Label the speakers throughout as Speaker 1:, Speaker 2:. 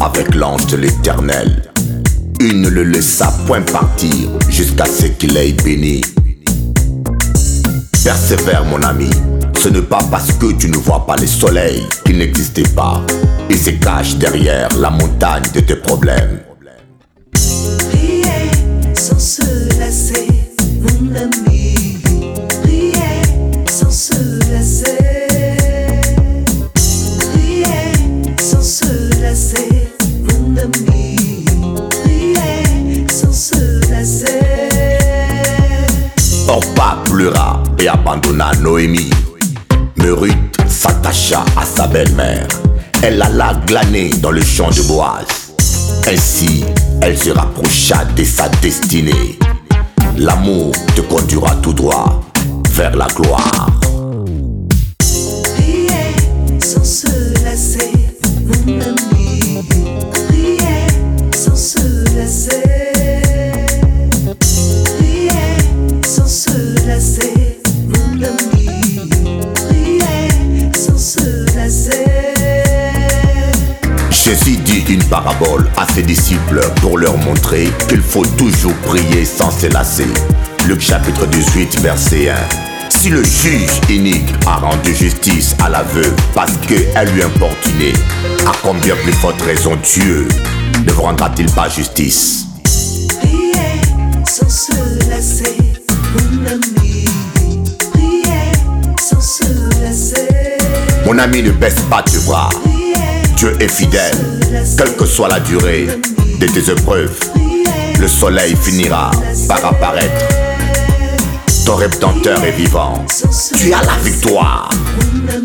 Speaker 1: avec l'ange de l'éternel. Il ne le laissa point partir jusqu'à ce qu'il ait béni. Persévère mon ami, ce n'est pas parce que tu ne vois pas le soleil qu'il n'existait pas. Il se cache derrière la montagne de tes problèmes. Abandonna Noémie. Mais Ruth s'attacha à sa belle-mère. Elle alla glaner dans le champ de Boaz. Ainsi, elle se rapprocha de sa destinée. L'amour te conduira tout droit vers la gloire. Jésus dit une parabole à ses disciples pour leur montrer qu'il faut toujours prier sans se lasser. Luc chapitre 18 verset 1. Si le juge inique a rendu justice à la veuve parce qu'elle lui importunait, à combien plus forte raison Dieu ne vous rendra-t-il pas justice?
Speaker 2: Priez sans se lasser, mon ami. Priez sans se lasser.
Speaker 1: Mon ami ne baisse pas tes bras. Dieu est fidèle, quelle que soit la durée de tes épreuves. Le soleil finira par apparaître. Ton rédempteur est vivant. Tu as la victoire.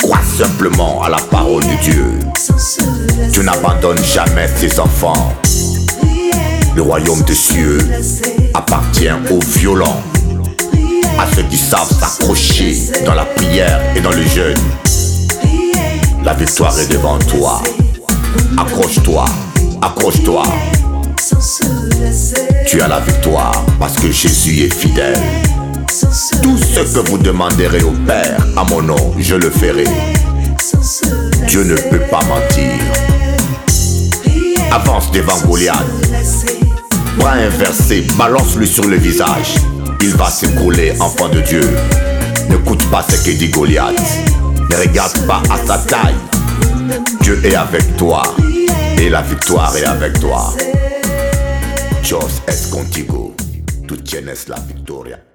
Speaker 1: Crois simplement à la parole de Dieu.
Speaker 2: sans se lasser.
Speaker 1: Dieu n'abandonne jamais ses enfants. Le royaume des cieux appartient aux violents, à ceux qui savent s'accrocher dans la prière et dans le jeûne. Victoire est devant toi. Accroche-toi, accroche-toi. Tu as la victoire parce que Jésus est fidèle. Tout ce que vous demanderez au Père à mon nom, je le ferai. Dieu ne peut pas mentir. Avance devant Goliath. un verset, balance-lui sur le visage. Il va s'écrouler, enfant de Dieu. N'écoute pas ce que dit Goliath. Ne regarde pas à sa taille. Dieu est avec toi. Et la victoire est avec toi. Dios es contigo. Tu tienes la victoria.